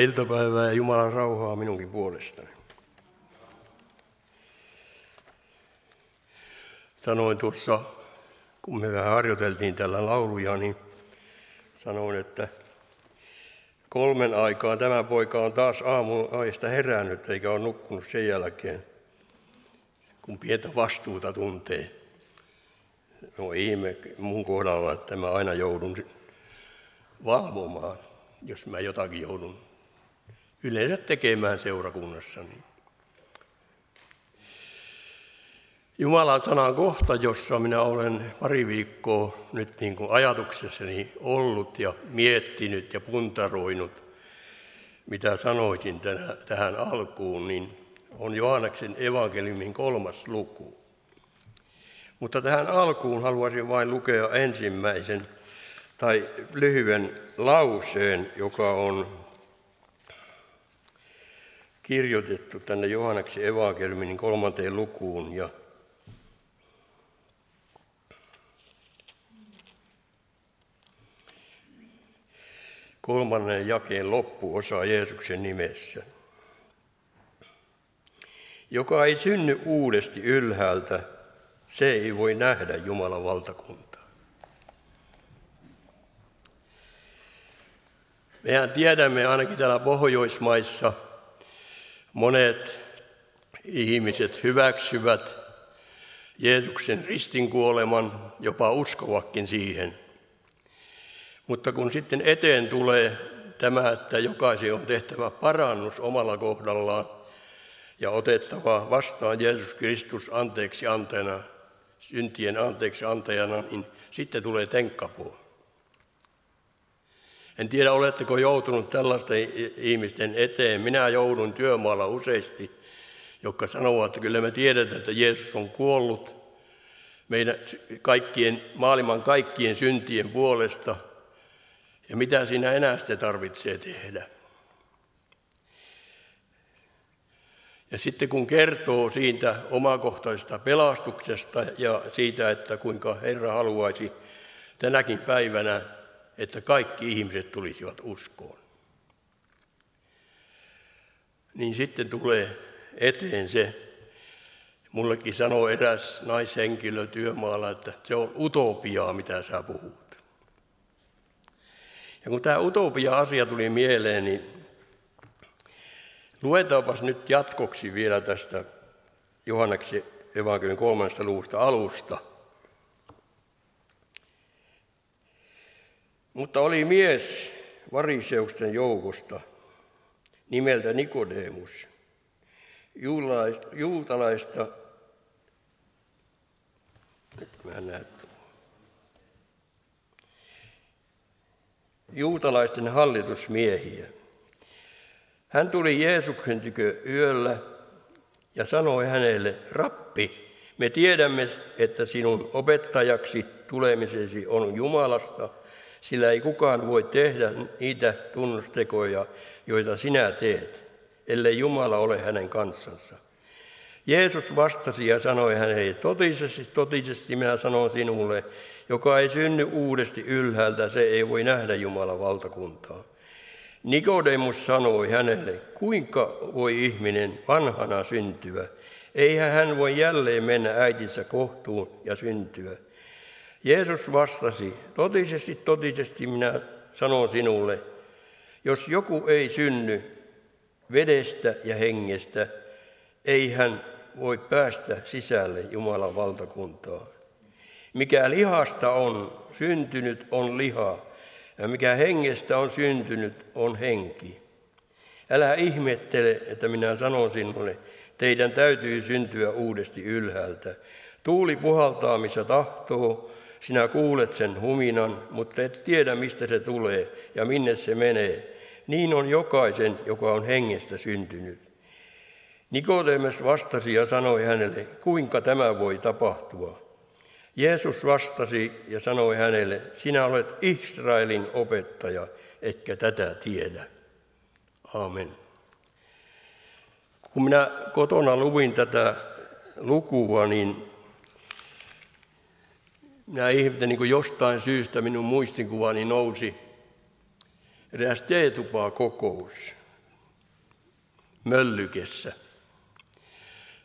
Iltapäivää ja Jumalan rauhaa minunkin puolestani. Sanoin tuossa, kun me vähän harjoiteltiin tällä lauluja, niin sanoin, että kolmen aikaa tämä poika on taas aamun aista herännyt eikä ole nukkunut sen jälkeen, kun pientä vastuuta tuntee. No ihme mun kohdalla, että mä aina joudun valvomaan, jos mä jotakin joudun yleensä tekemään seurakunnassani. Jumalan sanan kohta, jossa minä olen pari viikkoa nyt niin kuin ajatuksessani ollut ja miettinyt ja puntaroinut, mitä sanoisin tähän alkuun, niin on Johanneksen evankeliumin kolmas luku. Mutta tähän alkuun haluaisin vain lukea ensimmäisen tai lyhyen lauseen, joka on kirjoitettu tänne Johanneksen evankeliumin kolmanteen lukuun ja kolmannen jakeen loppuosa Jeesuksen nimessä. Joka ei synny uudesti ylhäältä, se ei voi nähdä Jumalan valtakuntaa. Mehän tiedämme ainakin täällä Pohjoismaissa – Monet ihmiset hyväksyvät Jeesuksen ristinkuoleman, jopa uskovakin siihen. Mutta kun sitten eteen tulee tämä, että jokaisen on tehtävä parannus omalla kohdallaan ja otettava vastaan Jeesus Kristus anteeksi anteena, syntien anteeksi antajana, niin sitten tulee tenkkapuu. En tiedä, oletteko joutunut tällaisten ihmisten eteen. Minä joudun työmaalla useasti, jotka sanovat, että kyllä me tiedetään, että Jeesus on kuollut meidän kaikkien, maailman kaikkien syntien puolesta. Ja mitä siinä enää sitten tarvitsee tehdä? Ja sitten kun kertoo siitä omakohtaisesta pelastuksesta ja siitä, että kuinka Herra haluaisi tänäkin päivänä että kaikki ihmiset tulisivat uskoon. Niin sitten tulee eteen se, mullekin sanoo eräs naishenkilö työmaalla, että se on utopiaa, mitä sä puhut. Ja kun tämä utopia-asia tuli mieleen, niin luetaanpas nyt jatkoksi vielä tästä Johanneksen evankeliumin kolmannesta luvusta alusta – Mutta oli mies variseusten joukosta nimeltä Nikodemus, juutalaista, nyt mä näen, juutalaisten hallitusmiehiä. Hän tuli Jeesuksen tykö yöllä ja sanoi hänelle, rappi, me tiedämme, että sinun opettajaksi tulemisesi on Jumalasta – sillä ei kukaan voi tehdä niitä tunnustekoja, joita sinä teet, ellei Jumala ole hänen kanssansa. Jeesus vastasi ja sanoi hänelle, totisesti, totisesti minä sanon sinulle, joka ei synny uudesti ylhäältä, se ei voi nähdä Jumalan valtakuntaa. Nikodemus sanoi hänelle, kuinka voi ihminen vanhana syntyä? Eihän hän voi jälleen mennä äitinsä kohtuun ja syntyä. Jeesus vastasi, totisesti, totisesti minä sanon sinulle, jos joku ei synny vedestä ja hengestä, ei hän voi päästä sisälle Jumalan valtakuntaa. Mikä lihasta on syntynyt, on liha, ja mikä hengestä on syntynyt, on henki. Älä ihmettele, että minä sanon sinulle, teidän täytyy syntyä uudesti ylhäältä. Tuuli puhaltaa, missä tahtoo, sinä kuulet sen huminan, mutta et tiedä, mistä se tulee ja minne se menee. Niin on jokaisen, joka on hengestä syntynyt. Nikodemus vastasi ja sanoi hänelle, kuinka tämä voi tapahtua. Jeesus vastasi ja sanoi hänelle, sinä olet Israelin opettaja, etkä tätä tiedä. Amen. Kun minä kotona luvin tätä lukua, niin minä ihmettelin, kuin jostain syystä minun muistikuvani nousi eräs teetupaa kokous. Möllykessä.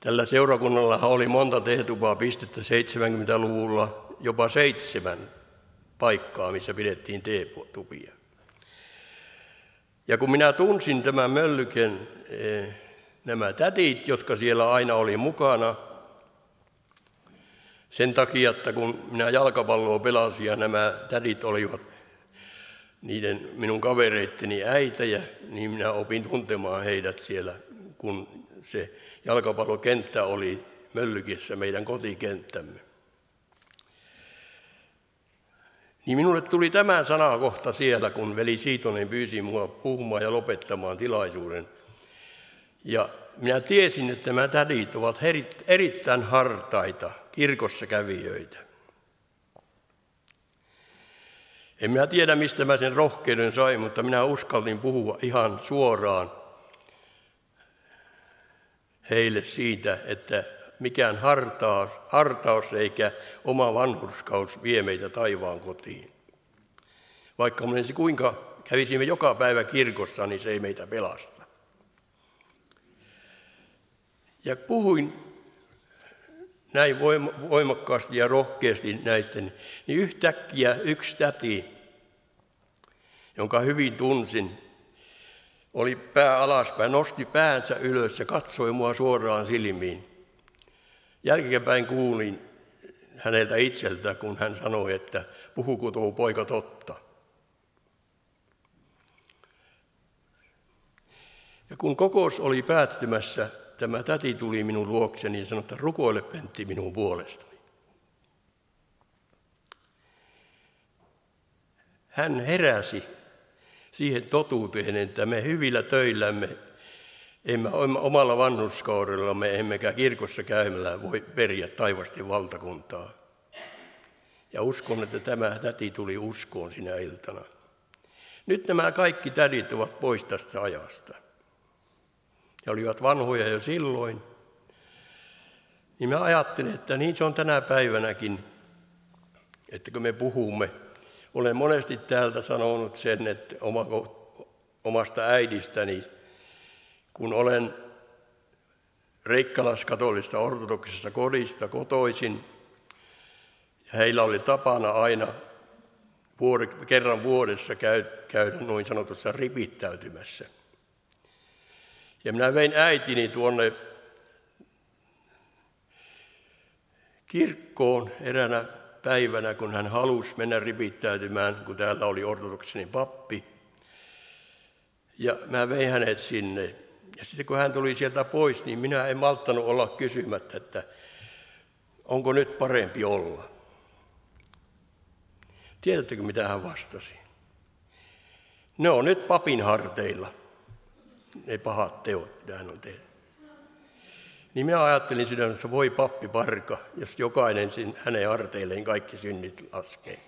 Tällä seurakunnalla oli monta tehtupaa pistettä 70-luvulla, jopa seitsemän paikkaa, missä pidettiin teetupia. Ja kun minä tunsin tämän Möllyken eh, nämä tätit, jotka siellä aina oli mukana, sen takia, että kun minä jalkapalloa pelasin ja nämä tädit olivat niiden minun kavereitteni äitejä, niin minä opin tuntemaan heidät siellä, kun se jalkapallokenttä oli Möllykissä meidän kotikenttämme. Niin minulle tuli tämä sanakohta siellä, kun veli Siitonen pyysi minua puhumaan ja lopettamaan tilaisuuden. Ja minä tiesin, että nämä tädit ovat erittäin hartaita kirkossa kävijöitä. En minä tiedä, mistä mä sen rohkeuden sain, mutta minä uskallin puhua ihan suoraan heille siitä, että mikään hartaus, hartaus eikä oma vanhurskaus vie meitä taivaan kotiin. Vaikka menisi kuinka kävisimme joka päivä kirkossa, niin se ei meitä pelasta. Ja puhuin näin voimakkaasti ja rohkeasti näistä, niin yhtäkkiä yksi täti, jonka hyvin tunsin, oli pää alaspäin, nosti päänsä ylös ja katsoi mua suoraan silmiin. Jälkeenpäin kuulin häneltä itseltä, kun hän sanoi, että puhuko tuo poika totta. Ja kun kokous oli päättymässä, tämä täti tuli minun luokseni ja sanoi, että rukoile Pentti minun puolestani. Hän heräsi siihen totuuteen, että me hyvillä töillämme, emme omalla vanhuskaudellamme, emmekä kirkossa käymällä voi periä taivasti valtakuntaa. Ja uskon, että tämä täti tuli uskoon sinä iltana. Nyt nämä kaikki tädit ovat pois tästä ajasta. Ja olivat vanhoja jo silloin. Niin mä ajattelin, että niin se on tänä päivänäkin, että kun me puhumme olen monesti täältä sanonut sen, että omasta äidistäni, kun olen reikkalaskatolista ortodoksisesta kodista kotoisin, ja heillä oli tapana aina vuori, kerran vuodessa käydä noin sanotussa ripittäytymässä. Ja minä vein äitini tuonne kirkkoon eräänä päivänä, kun hän halusi mennä ripittäytymään, kun täällä oli ortodoksinen pappi. Ja mä vein hänet sinne. Ja sitten kun hän tuli sieltä pois, niin minä en malttanut olla kysymättä, että onko nyt parempi olla. Tiedättekö, mitä hän vastasi? Ne on nyt papin harteilla, ne pahat teot, mitä hän on tehnyt. Niin minä ajattelin sydämessä, voi pappi parka, jos jokainen hänen harteilleen kaikki synnit laskee.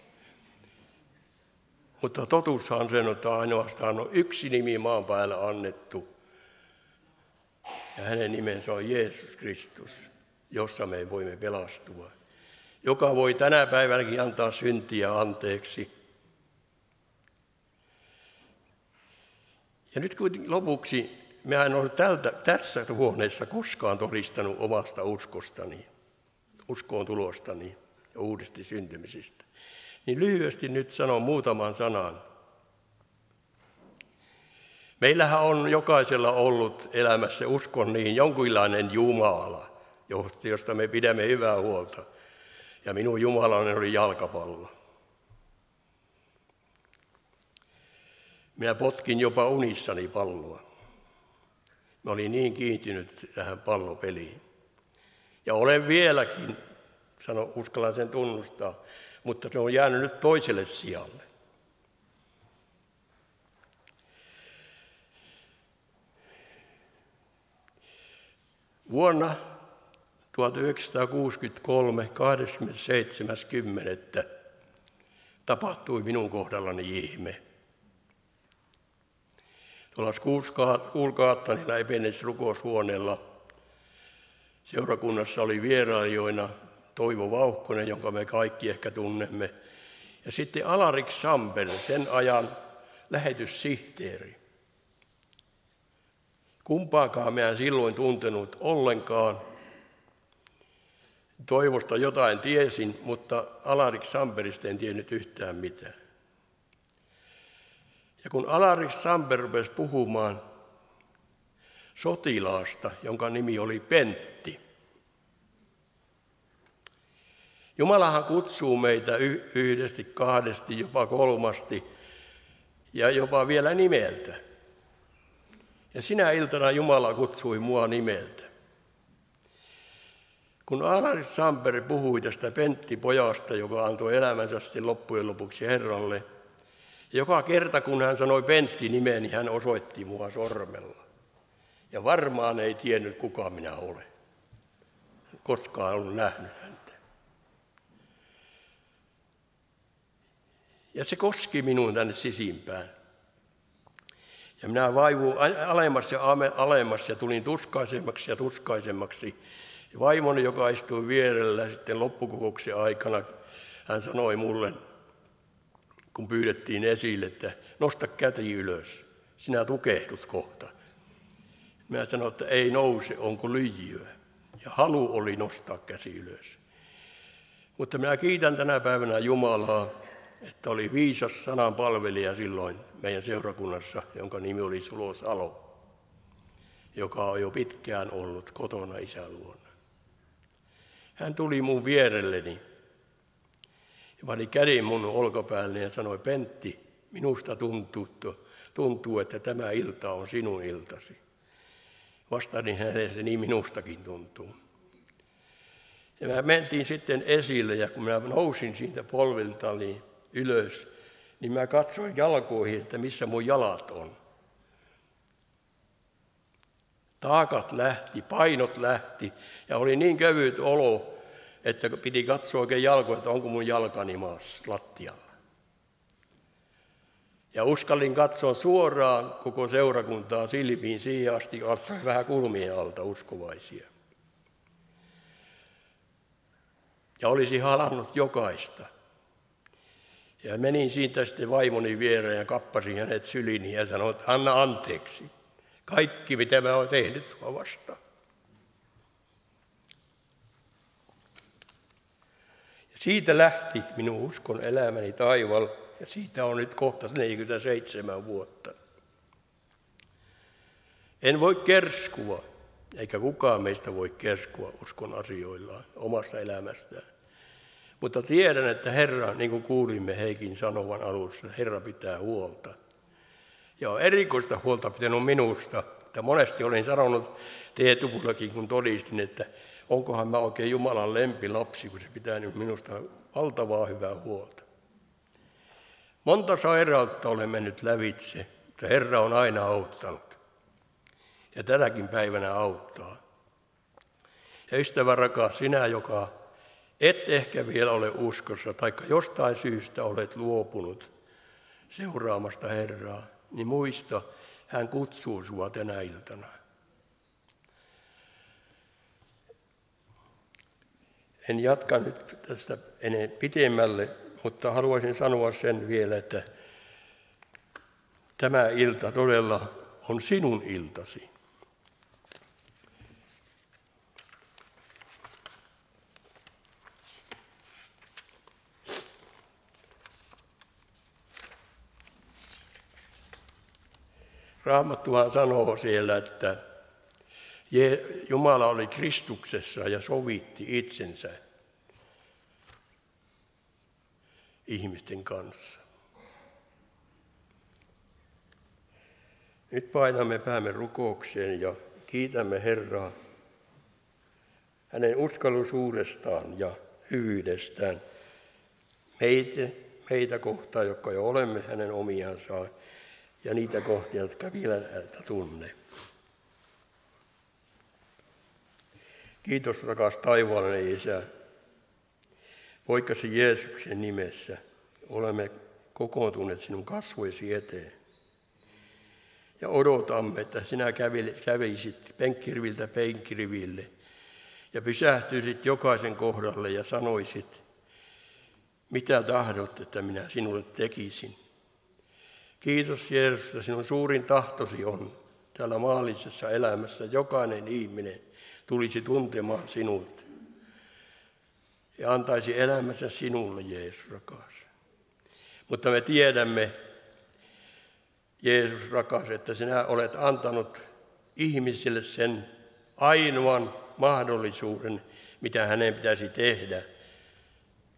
Mutta totuushan sen, että ainoastaan on yksi nimi maan päällä annettu. Ja hänen nimensä on Jeesus Kristus, jossa me voimme pelastua. Joka voi tänä päivänäkin antaa syntiä anteeksi. Ja nyt lopuksi Mä en ole tältä, tässä huoneessa koskaan todistanut omasta uskostani, uskoon tulostani ja uudesti syntymisistä. Niin lyhyesti nyt sanon muutaman sanan. Meillähän on jokaisella ollut elämässä uskon niin jonkinlainen Jumala, josta me pidämme hyvää huolta. Ja minun Jumalani oli jalkapallo. Minä potkin jopa unissani palloa. Mä olin niin kiintynyt tähän pallopeliin. Ja olen vieläkin, sano, uskallan sen tunnustaa, mutta se on jäänyt nyt toiselle sijalle. Vuonna 1963, 27.10. tapahtui minun kohdallani ihme. Tuolla Skuulkaattanilla Ebenes rukoushuoneella seurakunnassa oli vierailijoina Toivo Vauhkonen, jonka me kaikki ehkä tunnemme, ja sitten Alarik Samper, sen ajan lähetyssihteeri. Kumpaakaan mä en silloin tuntenut ollenkaan. Toivosta jotain tiesin, mutta Alarik Samperista en tiennyt yhtään mitään. Ja kun Alarik Samper rupesi puhumaan sotilaasta, jonka nimi oli Pentti, Jumalahan kutsuu meitä yhdesti, kahdesti, jopa kolmasti ja jopa vielä nimeltä. Ja sinä iltana Jumala kutsui mua nimeltä. Kun Alari Samperi puhui tästä Pentti pojasta, joka antoi elämänsä loppujen lopuksi Herralle, joka kerta kun hän sanoi Pentti nimeni, hän osoitti mua sormella. Ja varmaan ei tiennyt, kuka minä olen. Koskaan ollut nähnyt häntä. Ja se koski minun tänne sisimpään. Ja minä vaivuin alemmas ja alemmas ja tulin tuskaisemmaksi ja tuskaisemmaksi. Ja vaimoni, joka istui vierellä sitten loppukokouksen aikana, hän sanoi mulle, kun pyydettiin esille, että nosta käti ylös, sinä tukehdut kohta. Mä sanoin, että ei nouse, onko lyijyä. Ja halu oli nostaa käsi ylös. Mutta minä kiitän tänä päivänä Jumalaa, että oli viisas sanan palvelija silloin meidän seurakunnassa, jonka nimi oli Sulo Salo, joka on jo pitkään ollut kotona isän luona. Hän tuli mun vierelleni ja pani käden mun olkapäälle ja sanoi, Pentti, minusta tuntuu, tuntuu, että tämä ilta on sinun iltasi. Vastasin hänelle, se niin minustakin tuntuu. Ja mä mentiin sitten esille ja kun mä nousin siitä polvilta niin ylös, niin mä katsoin jalkoihin, että missä mun jalat on. Taakat lähti, painot lähti ja oli niin kevyt olo, että piti katsoa oikein jalkoja, että onko mun jalkani maassa lattialla. Ja uskallin katsoa suoraan koko seurakuntaa silmiin siihen asti, katsoin vähän kulmien alta uskovaisia. Ja olisi halannut jokaista. Ja menin siitä sitten vaimoni viereen ja kappasin hänet syliin ja sanoin, että anna anteeksi. Kaikki, mitä mä oon tehnyt sua vastaan. Siitä lähti minun uskon elämäni taival, ja siitä on nyt kohta 47 vuotta. En voi kerskua, eikä kukaan meistä voi kerskua uskon asioillaan omassa elämästään. Mutta tiedän, että Herra, niin kuin kuulimme Heikin sanovan alussa, Herra pitää huolta. Ja on erikoista huolta pitänyt minusta. Että monesti olin sanonut Teetupullakin, kun todistin, että onkohan mä oikein Jumalan lempilapsi, kun se pitää nyt minusta valtavaa hyvää huolta. Monta sairautta olen mennyt lävitse, mutta Herra on aina auttanut. Ja tänäkin päivänä auttaa. Ja ystävä rakas, sinä, joka et ehkä vielä ole uskossa, tai jostain syystä olet luopunut seuraamasta Herraa, niin muista, hän kutsuu sinua tänä iltana. En jatka nyt tästä enää pitemmälle, mutta haluaisin sanoa sen vielä, että tämä ilta todella on sinun iltasi. Raamattuhan sanoo siellä, että Jumala oli Kristuksessa ja sovitti itsensä ihmisten kanssa. Nyt painamme päämme rukoukseen ja kiitämme Herraa hänen uskallisuudestaan ja hyvyydestään meitä, meitä kohtaan, jotka jo olemme hänen omiansa ja niitä kohtia, jotka vielä häntä tunne. Kiitos rakas taivaallinen Isä. Poikasi Jeesuksen nimessä olemme kokoontuneet sinun kasvoisi eteen. Ja odotamme, että sinä kävisit penkkiriviltä penkkiriville ja pysähtyisit jokaisen kohdalle ja sanoisit, mitä tahdot, että minä sinulle tekisin. Kiitos Jeesus, että sinun suurin tahtosi on, täällä maallisessa elämässä jokainen ihminen tulisi tuntemaan sinut ja antaisi elämänsä sinulle, Jeesus rakas. Mutta me tiedämme, Jeesus rakas, että sinä olet antanut ihmisille sen ainoan mahdollisuuden, mitä hänen pitäisi tehdä.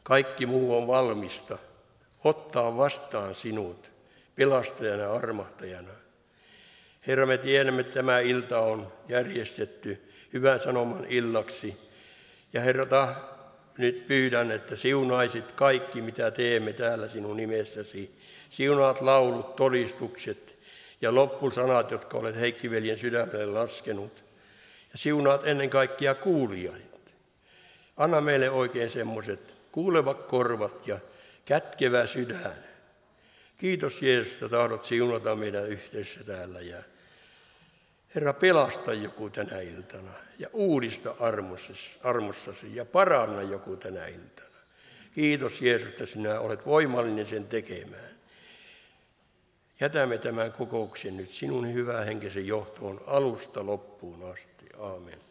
Kaikki muu on valmista. Ottaa vastaan sinut pelastajana, armahtajana. Herra, me tiedämme, että tämä ilta on järjestetty hyvän sanoman illaksi. Ja Herra, nyt pyydän, että siunaisit kaikki, mitä teemme täällä sinun nimessäsi. Siunaat laulut, todistukset ja loppusanat, jotka olet Heikki-veljen sydämelle laskenut. Ja siunaat ennen kaikkea kuulijat. Anna meille oikein semmoiset kuulevat korvat ja kätkevä sydän. Kiitos Jeesus, että tahdot siunata meidän yhteisössä täällä. Ja Herra, pelasta joku tänä iltana ja uudista armossasi ja paranna joku tänä iltana. Kiitos Jeesus, että sinä olet voimallinen sen tekemään. Jätämme tämän kokouksen nyt sinun hyvää henkisen johtoon alusta loppuun asti. Aamen.